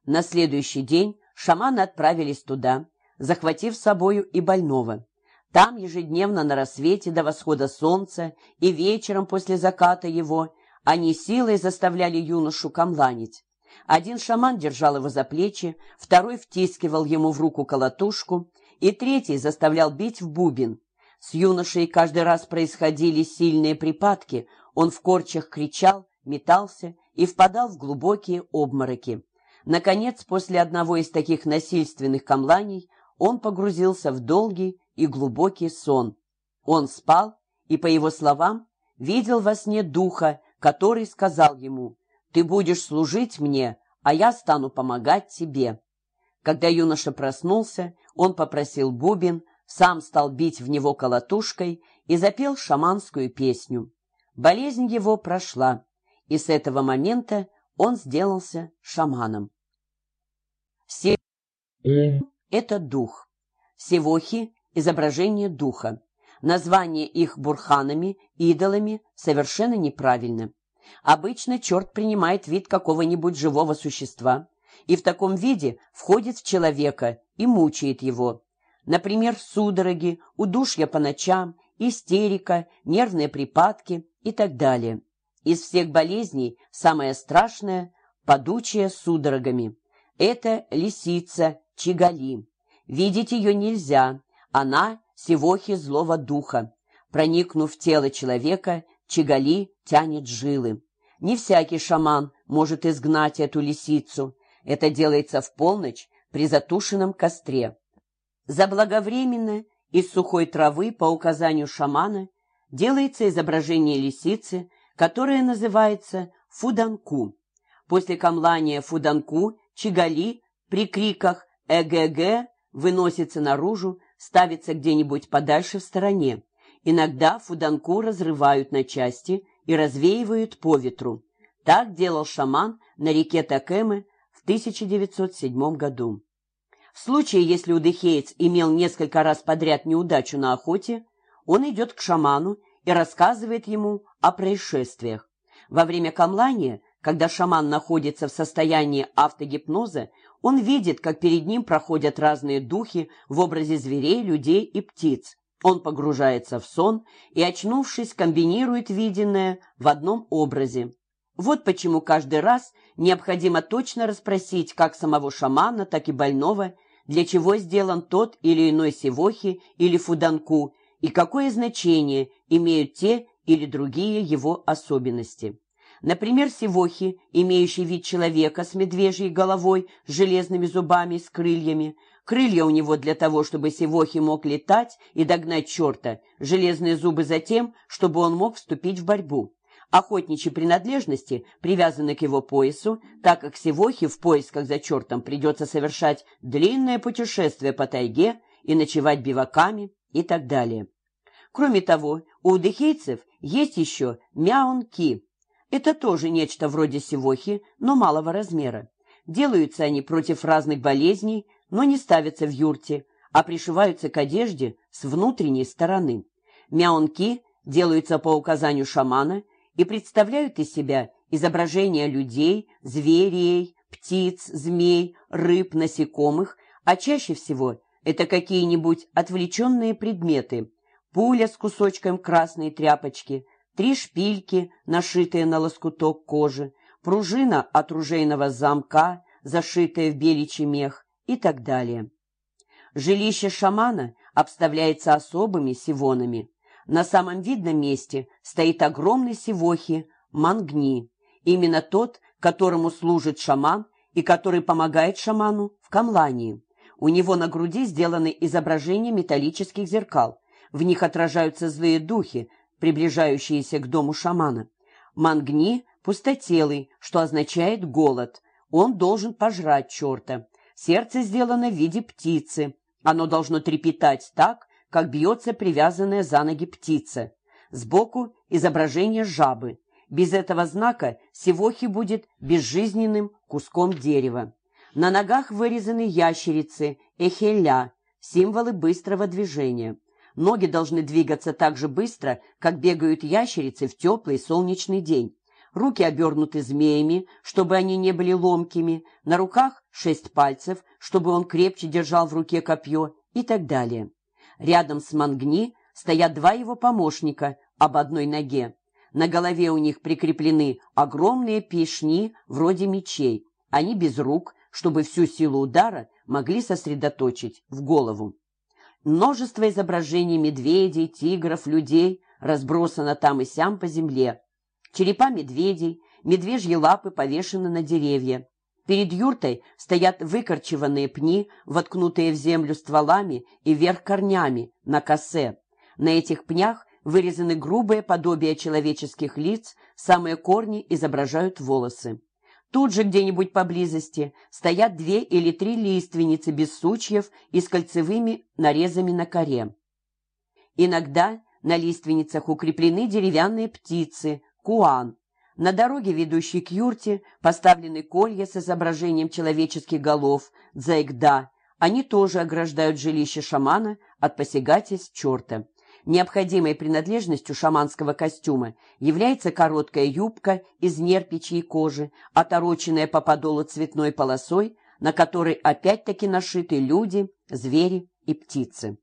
A: На следующий день шаманы отправились туда, захватив с собою и больного. Там ежедневно на рассвете до восхода солнца и вечером после заката его они силой заставляли юношу камланить. Один шаман держал его за плечи, второй втискивал ему в руку колотушку, и третий заставлял бить в бубен. С юношей каждый раз происходили сильные припадки, он в корчах кричал, метался и впадал в глубокие обмороки. Наконец, после одного из таких насильственных камланий, он погрузился в долгий и глубокий сон. Он спал и, по его словам, видел во сне духа, который сказал ему «Ты будешь служить мне, а я стану помогать тебе». Когда юноша проснулся, он попросил бубен, сам стал бить в него колотушкой и запел шаманскую песню. Болезнь его прошла, и с этого момента он сделался шаманом. Се... Это дух. Севохи – изображение духа. Название их бурханами, идолами совершенно неправильно. Обычно черт принимает вид какого-нибудь живого существа и в таком виде входит в человека и мучает его. Например, судороги, удушья по ночам, истерика, нервные припадки и так далее. Из всех болезней самое страшное – подучие судорогами. Это лисица, чигали. Видеть ее нельзя, она – севохи злого духа. Проникнув в тело человека, чигали тянет жилы. Не всякий шаман может изгнать эту лисицу. Это делается в полночь при затушенном костре. Заблаговременно из сухой травы по указанию шамана делается изображение лисицы, которое называется фуданку. После камлания фуданку чигали при криках «ЭГГ» выносится наружу, ставится где-нибудь подальше в стороне. Иногда фуданку разрывают на части и развеивают по ветру. Так делал шаман на реке Такемы в 1907 году. В случае, если удыхеец имел несколько раз подряд неудачу на охоте, он идет к шаману и рассказывает ему о происшествиях. Во время камлания, когда шаман находится в состоянии автогипноза, он видит, как перед ним проходят разные духи в образе зверей, людей и птиц. Он погружается в сон и, очнувшись, комбинирует виденное в одном образе. Вот почему каждый раз необходимо точно расспросить как самого шамана, так и больного, для чего сделан тот или иной сивохи или фуданку, и какое значение имеют те или другие его особенности. Например, сивохи, имеющий вид человека с медвежьей головой, с железными зубами, с крыльями. Крылья у него для того, чтобы сивохи мог летать и догнать черта, железные зубы за тем, чтобы он мог вступить в борьбу охотничьи принадлежности привязаны к его поясу, так как Севохе в поисках за чертом придется совершать длинное путешествие по тайге и ночевать биваками и так далее. Кроме того, у удыхейцев есть еще мяунки. Это тоже нечто вроде севохи, но малого размера. Делаются они против разных болезней, но не ставятся в юрте, а пришиваются к одежде с внутренней стороны. Мяунки делаются по указанию шамана – и представляют из себя изображения людей, зверей, птиц, змей, рыб, насекомых, а чаще всего это какие-нибудь отвлеченные предметы. Пуля с кусочком красной тряпочки, три шпильки, нашитые на лоскуток кожи, пружина от ружейного замка, зашитая в беличий мех и так далее. Жилище шамана обставляется особыми сивонами. На самом видном месте стоит огромный сивохи, мангни, именно тот, которому служит шаман и который помогает шаману в камлании. У него на груди сделаны изображения металлических зеркал. В них отражаются злые духи, приближающиеся к дому шамана. Мангни – пустотелый, что означает голод. Он должен пожрать черта. Сердце сделано в виде птицы. Оно должно трепетать так, как бьется привязанная за ноги птица. Сбоку изображение жабы. Без этого знака Севохи будет безжизненным куском дерева. На ногах вырезаны ящерицы, эхеля, символы быстрого движения. Ноги должны двигаться так же быстро, как бегают ящерицы в теплый солнечный день. Руки обернуты змеями, чтобы они не были ломкими, на руках шесть пальцев, чтобы он крепче держал в руке копье и так далее. Рядом с Мангни стоят два его помощника об одной ноге. На голове у них прикреплены огромные пешни вроде мечей. Они без рук, чтобы всю силу удара могли сосредоточить в голову. Множество изображений медведей, тигров, людей разбросано там и сям по земле. Черепа медведей, медвежьи лапы повешены на деревья. Перед юртой стоят выкорчеванные пни, воткнутые в землю стволами и вверх корнями, на косе. На этих пнях вырезаны грубые подобия человеческих лиц, самые корни изображают волосы. Тут же где-нибудь поблизости стоят две или три лиственницы без сучьев и с кольцевыми нарезами на коре. Иногда на лиственницах укреплены деревянные птицы, куан, на дороге, ведущей к юрте, поставлены колья с изображением человеческих голов, дзайгда. Они тоже ограждают жилище шамана от посягательств черта. Необходимой принадлежностью шаманского костюма является короткая юбка из нерпичьей кожи, отороченная по подолу цветной полосой, на которой опять-таки нашиты люди, звери и птицы.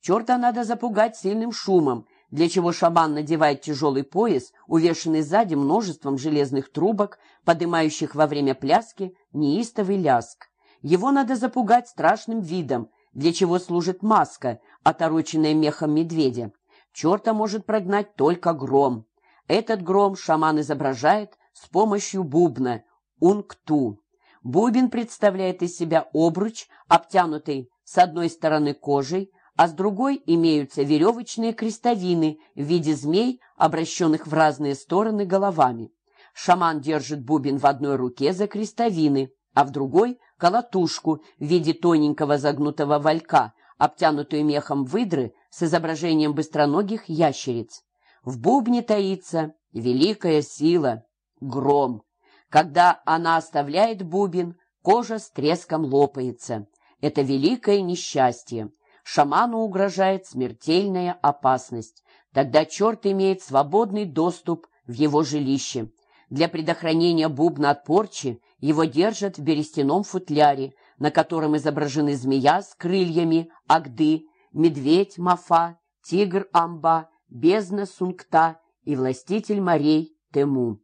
A: Черта надо запугать сильным шумом, для чего шаман надевает тяжелый пояс, увешанный сзади множеством железных трубок, поднимающих во время пляски неистовый ляск. Его надо запугать страшным видом, для чего служит маска, отороченная мехом медведя. Черта может прогнать только гром. Этот гром шаман изображает с помощью бубна, ункту. Бубен представляет из себя обруч, обтянутый с одной стороны кожей, а с другой имеются веревочные крестовины в виде змей, обращенных в разные стороны головами. Шаман держит бубен в одной руке за крестовины, а в другой — колотушку в виде тоненького загнутого валька, обтянутую мехом выдры с изображением быстроногих ящериц. В бубне таится Великая сила — гром. Когда она оставляет бубен, кожа с треском лопается. Это великое несчастье. Шаману угрожает смертельная опасность. Тогда черт имеет свободный доступ в его жилище. Для предохранения бубна от порчи его держат в берестяном футляре, на котором изображены змея с крыльями Агды, медведь Мафа, тигр Амба, бездна Сунгта и властитель морей Тему.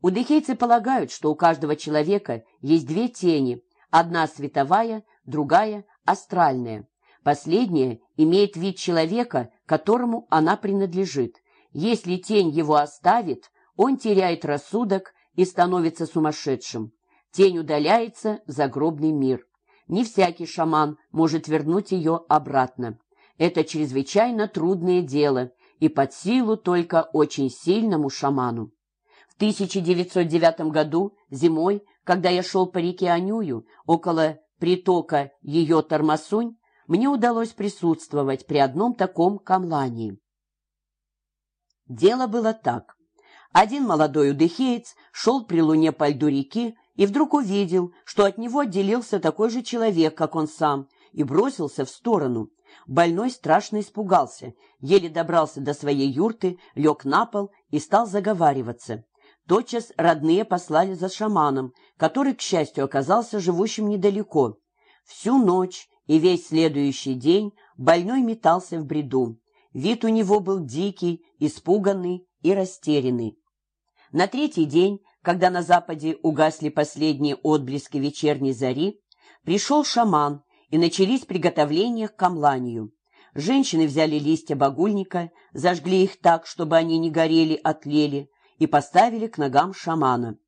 A: Удыхейцы полагают, что у каждого человека есть две тени, одна световая, другая астральная. Последняя имеет вид человека, которому она принадлежит. Если тень его оставит, он теряет рассудок и становится сумасшедшим. Тень удаляется в загробный мир. Не всякий шаман может вернуть ее обратно. Это чрезвычайно трудное дело и под силу только очень сильному шаману. В 1909 году, зимой, когда я шел по реке Анюю, около притока ее Тормосунь, мне удалось присутствовать при одном таком камлании. Дело было так. Один молодой удыхеец шел при луне по льду реки и вдруг увидел, что от него отделился такой же человек, как он сам, и бросился в сторону. Больной страшно испугался, еле добрался до своей юрты, лег на пол и стал заговариваться. Тотчас родные послали за шаманом, который, к счастью, оказался живущим недалеко. Всю ночь и весь следующий день больной метался в бреду. Вид у него был дикий, испуганный и растерянный. На третий день, когда на западе угасли последние отблески вечерней зари, пришел шаман, и начались приготовления к камланию. Женщины взяли листья багульника, зажгли их так, чтобы они не горели, отлели, и поставили к ногам шамана.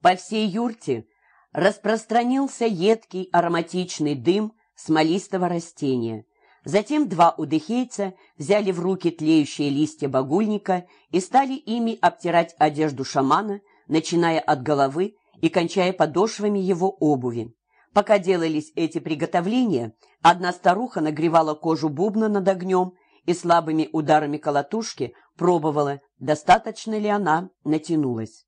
A: По всей юрте распространился едкий ароматичный дым, смолистого растения. Затем два удыхейца взяли в руки тлеющие листья багульника и стали ими обтирать одежду шамана, начиная от головы и кончая подошвами его обуви. Пока делались эти приготовления, одна старуха нагревала кожу бубна над огнем и слабыми ударами колотушки пробовала, достаточно ли она натянулась.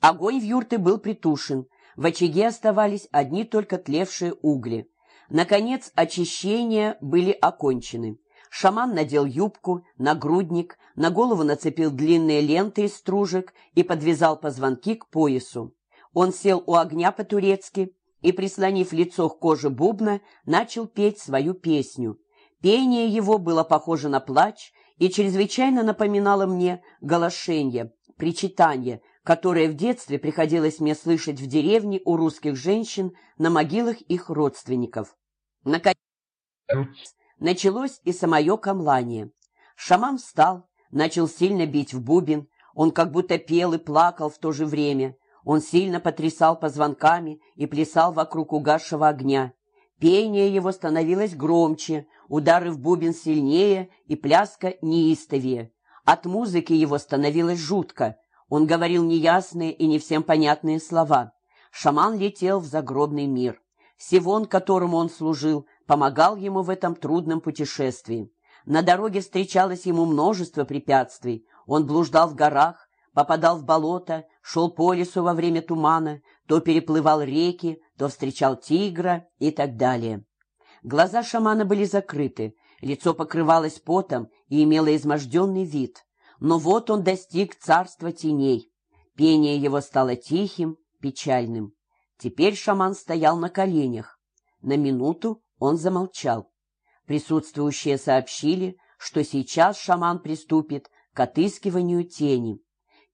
A: Огонь в юрте был притушен, в очаге оставались одни только тлевшие угли. Наконец, очищения были окончены. Шаман надел юбку, нагрудник, на голову нацепил длинные ленты из стружек и подвязал позвонки к поясу. Он сел у огня по-турецки и, прислонив лицо к коже бубна, начал петь свою песню. Пение его было похоже на плач и чрезвычайно напоминало мне голошенье, причитание, которое в детстве приходилось мне слышать в деревне у русских женщин на могилах их родственников. Наконец началось и самое камлание. Шаман встал, начал сильно бить в бубен, он как будто пел и плакал в то же время. Он сильно потрясал позвонками и плясал вокруг угасшего огня. Пение его становилось громче, удары в бубен сильнее и пляска неистовее. От музыки его становилось жутко. Он говорил неясные и не всем понятные слова. Шаман летел в загробный мир. Сивон, которому он служил, помогал ему в этом трудном путешествии. На дороге встречалось ему множество препятствий. Он блуждал в горах, попадал в болото, шел по лесу во время тумана, то переплывал реки, то встречал тигра и так далее. Глаза шамана были закрыты, лицо покрывалось потом и имело изможденный вид. Но вот он достиг царства теней. Пение его стало тихим, печальным. Теперь шаман стоял на коленях. На минуту он замолчал. Присутствующие сообщили, что сейчас шаман приступит к отыскиванию тени.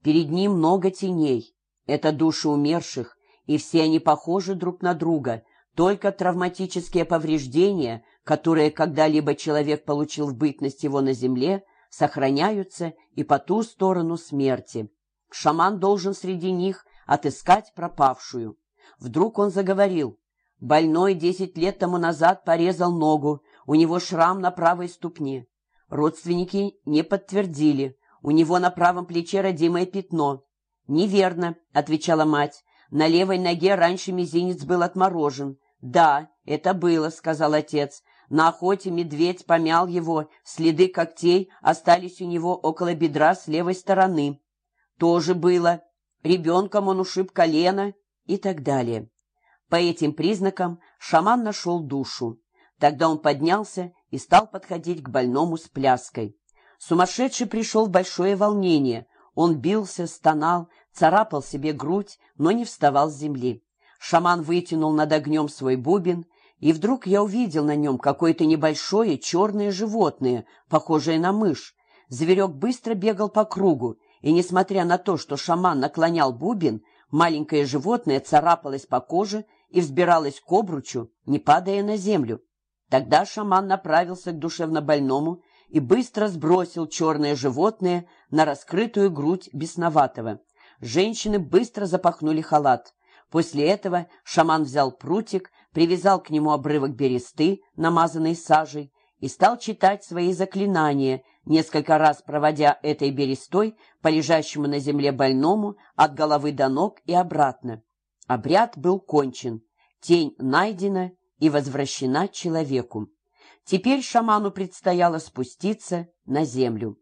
A: Перед ним много теней. Это души умерших, и все они похожи друг на друга, только травматические повреждения, которые когда-либо человек получил в бытность его на земле, сохраняются и по ту сторону смерти. Шаман должен среди них отыскать пропавшую. Вдруг он заговорил. Больной десять лет тому назад порезал ногу, у него шрам на правой ступне. Родственники не подтвердили. У него на правом плече родимое пятно. «Неверно», — отвечала мать. «На левой ноге раньше мизинец был отморожен». «Да, это было», — сказал отец. На охоте медведь помял его, следы когтей остались у него около бедра с левой стороны. тоже было. Ребенком он ушиб колено и так далее. По этим признакам шаман нашел душу. Тогда он поднялся и стал подходить к больному с пляской. Сумасшедший пришел в большое волнение. Он бился, стонал, царапал себе грудь, но не вставал с земли. Шаман вытянул над огнем свой бубен, и вдруг я увидел на нем какое-то небольшое черное животное, похожее на мышь. Зверек быстро бегал по кругу, и, несмотря на то, что шаман наклонял бубен, маленькое животное царапалось по коже и взбиралось к обручу, не падая на землю. Тогда шаман направился к душевнобольному и быстро сбросил черное животное на раскрытую грудь бесноватого. Женщины быстро запахнули халат. После этого шаман взял прутик, привязал к нему обрывок бересты, намазанный сажей, и стал читать свои заклинания, несколько раз проводя этой берестой по лежащему на земле больному от головы до ног и обратно. Обряд был кончен, тень найдена и возвращена человеку. Теперь шаману предстояло спуститься на землю.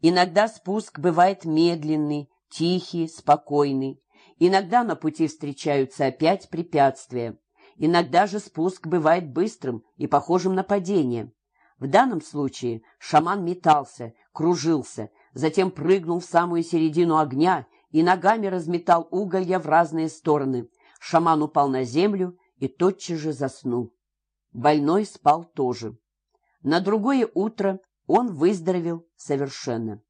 A: Иногда спуск бывает медленный, тихий, спокойный. Иногда на пути встречаются опять препятствия. Иногда же спуск бывает быстрым и похожим на падение. В данном случае шаман метался, кружился, затем прыгнул в самую середину огня и ногами разметал уголья в разные стороны. Шаман упал на землю и тотчас же заснул. Больной спал тоже. На другое утро он выздоровел совершенно.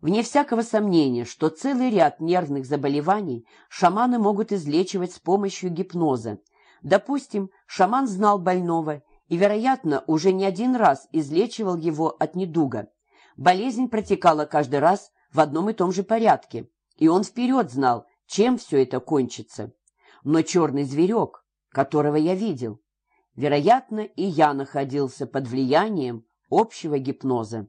A: Вне всякого сомнения, что целый ряд нервных заболеваний шаманы могут излечивать с помощью гипноза. Допустим, шаман знал больного и, вероятно, уже не один раз излечивал его от недуга. Болезнь протекала каждый раз в одном и том же порядке, и он вперед знал, чем все это кончится. Но черный зверек, которого я видел, вероятно, и я находился под влиянием общего гипноза.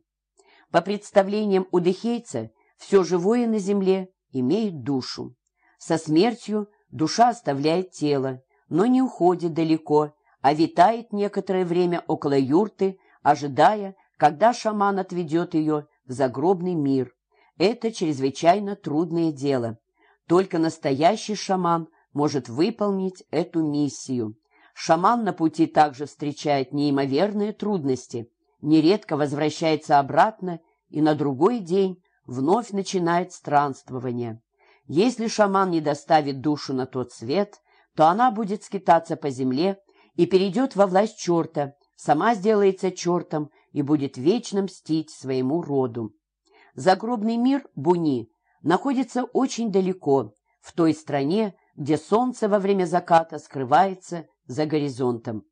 A: По представлениям удыхейца, все живое на земле имеет душу. Со смертью душа оставляет тело, но не уходит далеко, а витает некоторое время около юрты, ожидая, когда шаман отведет ее в загробный мир. Это чрезвычайно трудное дело. Только настоящий шаман может выполнить эту миссию. Шаман на пути также встречает неимоверные трудности – нередко возвращается обратно и на другой день вновь начинает странствование. Если шаман не доставит душу на тот свет, то она будет скитаться по земле и перейдет во власть черта, сама сделается чертом и будет вечно мстить своему роду. Загробный мир Буни находится очень далеко, в той стране, где солнце во время заката скрывается за горизонтом.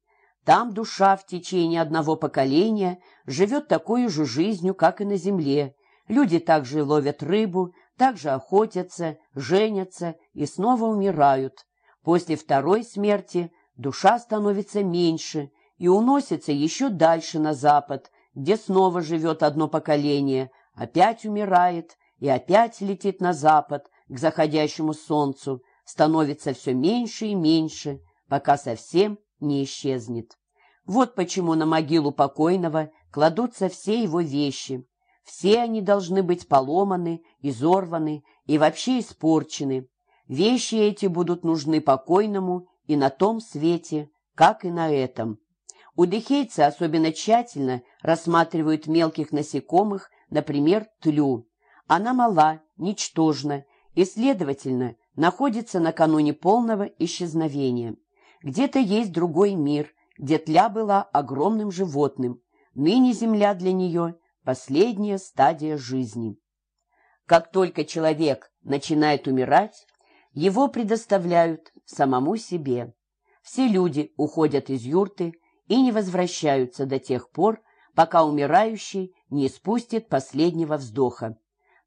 A: Там душа в течение одного поколения живет такой же жизнью, как и на земле. Люди также ловят рыбу, также охотятся, женятся и снова умирают. После второй смерти душа становится меньше и уносится еще дальше на запад, где снова живет одно поколение, опять умирает и опять летит на запад, к заходящему солнцу, становится все меньше и меньше, пока совсем не исчезнет. Вот почему на могилу покойного кладутся все его вещи. Все они должны быть поломаны, изорваны и вообще испорчены. Вещи эти будут нужны покойному и на том свете, как и на этом. Удыхейцы особенно тщательно рассматривают мелких насекомых, например, тлю. Она мала, ничтожна и, следовательно, находится накануне полного исчезновения. Где-то есть другой мир, где тля была огромным животным. Ныне земля для нее — последняя стадия жизни. Как только человек начинает умирать, его предоставляют самому себе. Все люди уходят из юрты и не возвращаются до тех пор, пока умирающий не спустит последнего вздоха.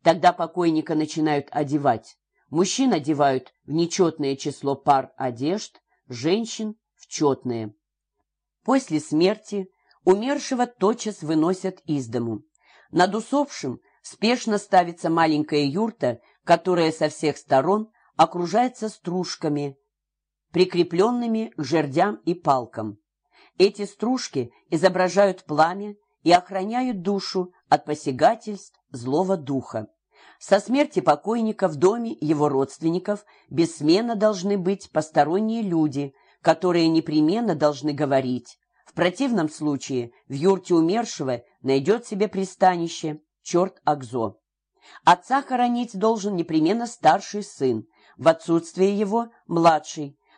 A: Тогда покойника начинают одевать. Мужчин одевают в нечетное число пар одежд, женщин — в четные. После смерти умершего тотчас выносят из дому. Над усопшим спешно ставится маленькая юрта, которая со всех сторон окружается стружками, прикрепленными к жердям и палкам. Эти стружки изображают пламя и охраняют душу от посягательств злого духа. Со смерти покойника в доме его родственников бессменно должны быть посторонние люди, которые непременно должны говорить. В противном случае в юрте умершего найдет себе пристанище черт Акзо. Отца хоронить должен непременно старший сын, в отсутствие его – младший,